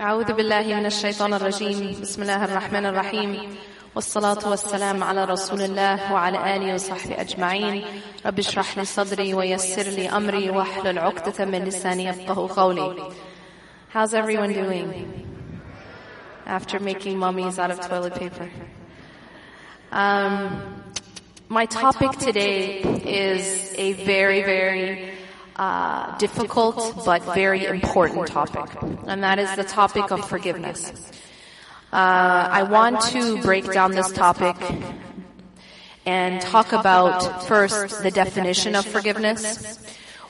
أعوذ بالله من الشيطان الرجيم. بسم الله الرحمن الرحيم. والصلاة والسلام على رسول الله وعلى آله وصحبه أجمعين. رب اشرح لي صدري ويسر لي أمري واحلل عقدة من لساني يفقه قولي. How's everyone doing? After making mummies out of toilet paper? Um, my topic today is a very, very uh, difficult but very important topic, and that is the topic of forgiveness. Uh, I want to break down this topic and talk about first the definition of forgiveness,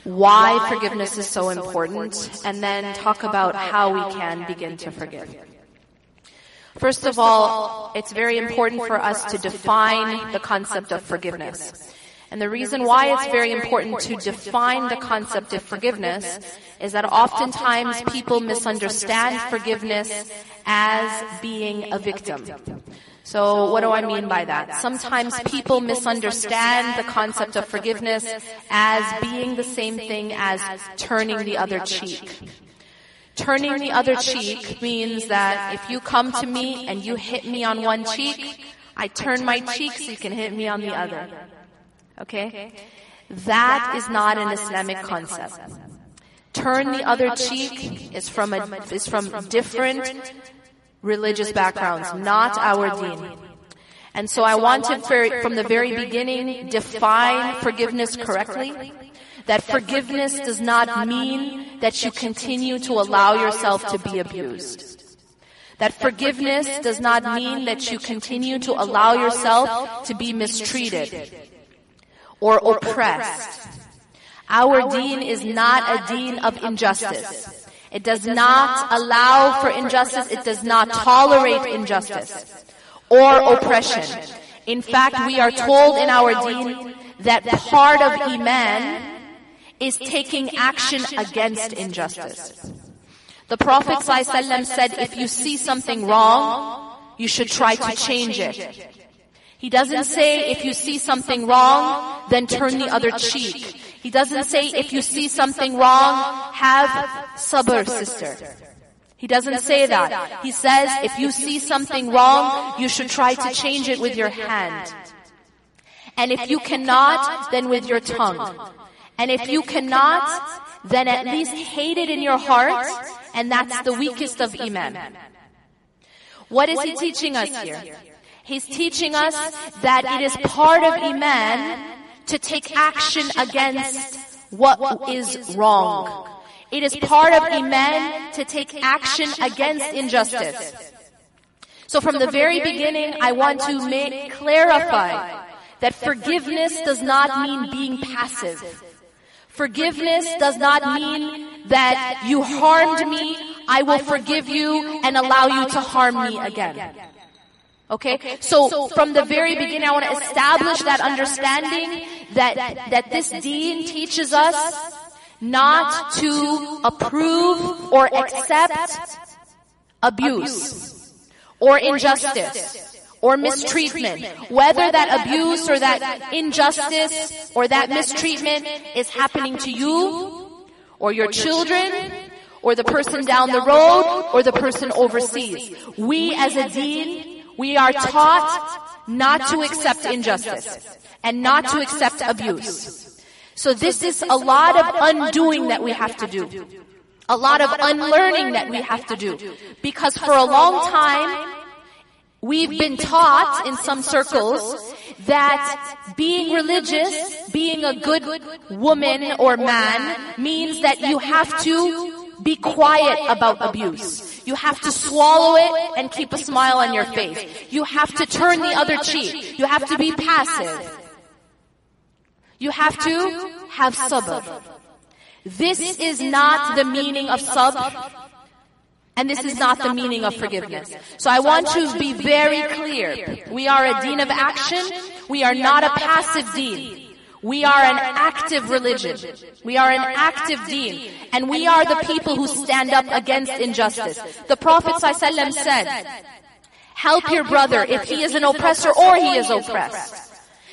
why forgiveness is so important, and then talk about how we can begin to forgive. First of all, it's very important for us to define the concept of forgiveness. And the reason why it's very important to define the concept of forgiveness is that oftentimes people misunderstand forgiveness as being a victim. So what do I mean by that? Sometimes people misunderstand the concept of forgiveness as being the same thing as turning the other cheek. Turning the other cheek means that if you come to me and you hit me on one cheek, I turn my cheek so you can hit me on the other. Okay? That is not an Islamic concept. Turn the other cheek is from a, is from different religious backgrounds, not our deen. And so I want to, from the very beginning, define forgiveness correctly. That forgiveness does not mean that you continue to allow yourself to be abused. That forgiveness does not mean that you continue to allow yourself to be mistreated or oppressed. Our deen is not a deen of injustice. It does not allow for injustice. It does not tolerate injustice or oppression. In fact, we are told in our deen that part of Iman is taking action against injustice. The Prophet ﷺ said, if you see something wrong, you should try to change it. He doesn't say if you see something wrong, then turn the other cheek. He doesn't say if you see something wrong, have sabr, sister. He doesn't say that. He says if you see something wrong, you should try to change it with your hand. And if you cannot, then with your tongue. And if you cannot, then at least hate it in your heart, and that's the weakest of iman. What is he teaching us here? He's teaching us that it is part of Iman to take action against what is wrong. It is part of Iman to take action against injustice. So from the very beginning, I want to make, clarify that forgiveness does not mean being passive. Forgiveness does not mean that you harmed me, I will forgive you and allow you to harm me again. Okay? So from the very beginning, I want to establish that understanding that, that this deen teaches us not to approve or accept abuse or injustice or mistreatment, whether that abuse or that injustice or that mistreatment is happening to you or your children or the person down the road or the person overseas. We as a deen we are taught not to accept injustice and not to accept abuse. So this is a lot of undoing that we have to do. A lot of unlearning that we have to do. Because for a long time, we've been taught in some circles that being religious, being a good woman or man means that you have to be quiet about abuse. You have to swallow it and keep a smile on your face. You have to turn the other cheek. You have to be passive. You have to have sabr. This is not the meaning of sabr. And this is not the meaning of forgiveness. So I want you to be very clear. We are a deen of action. We are not a passive deen. We are an active religion. We are an active deen. And we are the people who stand up against injustice. The Prophet ﷺ said, help your brother if he is an oppressor or he is oppressed.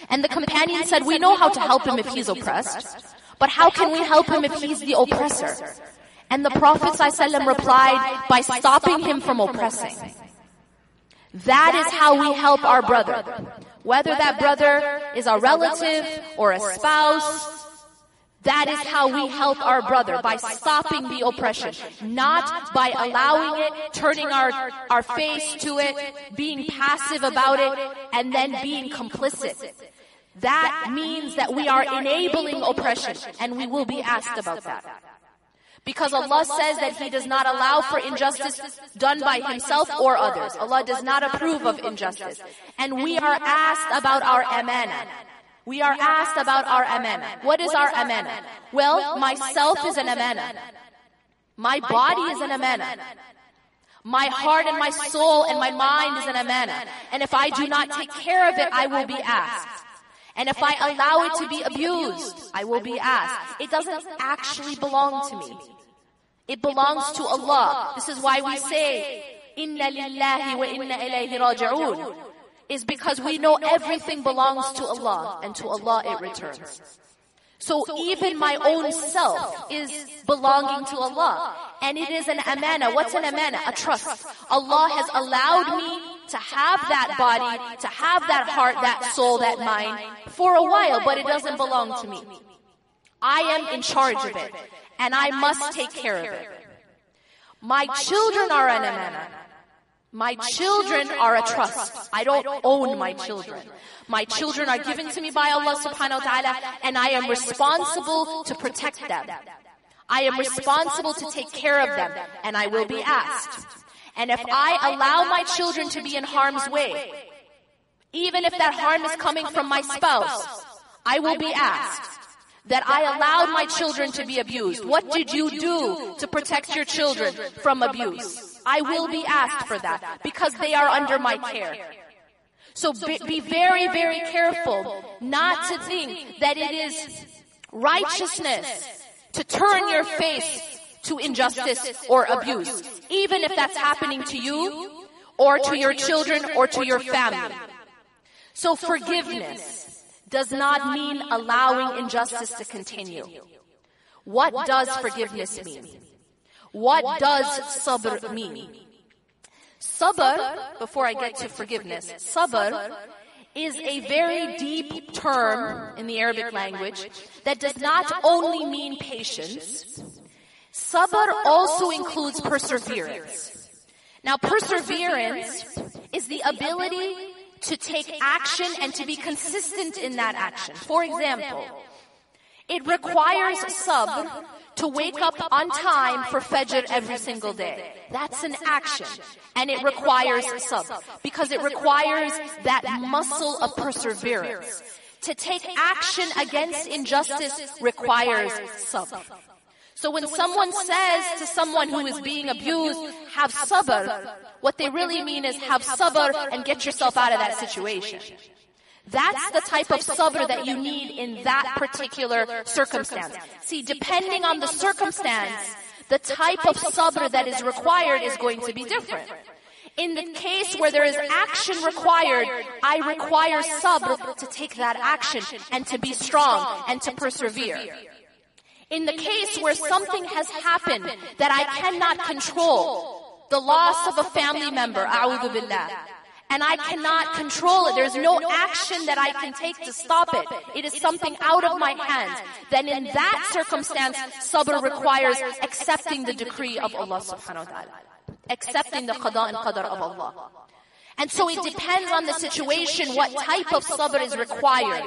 And the companion said, we know how to help him if he's oppressed. But how can we help him if he's the oppressor? And the Prophet ﷺ replied by stopping him from oppressing. That is how we help our brother. Whether that brother is a relative or a spouse, that is how we help our brother, by stopping the oppression. Not by allowing it, turning our, our face to it, being passive about it, and then being complicit. That means that we are enabling oppression, and we will be asked about that. Because Allah says that He does not allow for injustice done by Himself or others. Allah does not approve of injustice. And we are asked about our amana. We are asked about our amana. What is our amana? Well, myself is an amana. My body is an amana. My heart and my soul and my mind is an amana. And if I do not take care of it, I will be asked. And if I allow it to be abused, I will be asked. It doesn't actually belong to me. It belongs to Allah. This is why we say, Inna lillahi wa inna ilayhi raji'un. Is because we know everything belongs to Allah and to Allah it returns. So even my own self is belonging to Allah. And it is an amana. What's an amana? A trust. Allah has allowed me to have that body, to have that heart, that soul, that mind for a while, but it doesn't belong to me. I am in charge of it and I must take care of it. My children are an amana. My children are a trust. I don't own my children. My children are given to me by Allah subhanahu wa ta'ala and I am responsible to protect them. I am responsible to take care of them and I will be asked. And if I allow my children to be in harm's way, even if that harm is coming from my spouse, I will be asked that I allowed my children to be abused. What did you do to protect your children from abuse? I will be asked for that because they are under my care. So be, be very, very careful not to think that it is righteousness to turn your face to injustice or abuse, even if that's happening to you or to your children or to your family. So forgiveness does not mean allowing injustice to continue. What does forgiveness mean? What does sabr mean? Sabr, before I get to forgiveness, sabr is a very deep term in the Arabic language that does not only mean patience. Sabr also includes perseverance. Now perseverance is the ability to take action and to be consistent in that action. For example, it requires sabr to wake up on time for Fajr every single day. That's an action. And it requires sabr because it requires that muscle of perseverance. To take action against injustice requires sabr. So when someone says to someone who is being abused, have sabr, what they really mean is have sabr and get yourself out of that situation. That's the type of sabr that you need in that particular circumstance. See, depending on the circumstance, the type of sabr that is required is going to be different. In the case where there is action required, I require sabr to take that action and to be strong and to persevere. In the case where something has happened that I cannot control, the loss of a family member, a'udhu billah, and I cannot control it. There's no action that I can take to stop it. It is something out of my hands. Then in that circumstance, sabr requires accepting the decree of Allah subhanahu wa ta'ala. Accepting the qada and qadar of Allah. And so it depends on the situation what type of sabr is required.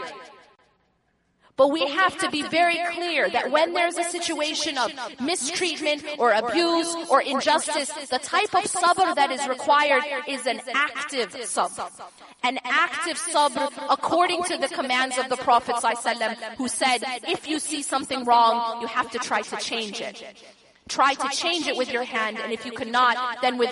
But we have to be very clear that when there's a situation of mistreatment or abuse or injustice, the type of sabr that is required is an active sabr. An active sabr according to the commands of the Prophet ﷺ who said, if you see something wrong, you have to try to change it. try to change it with your hand, and if you cannot, then with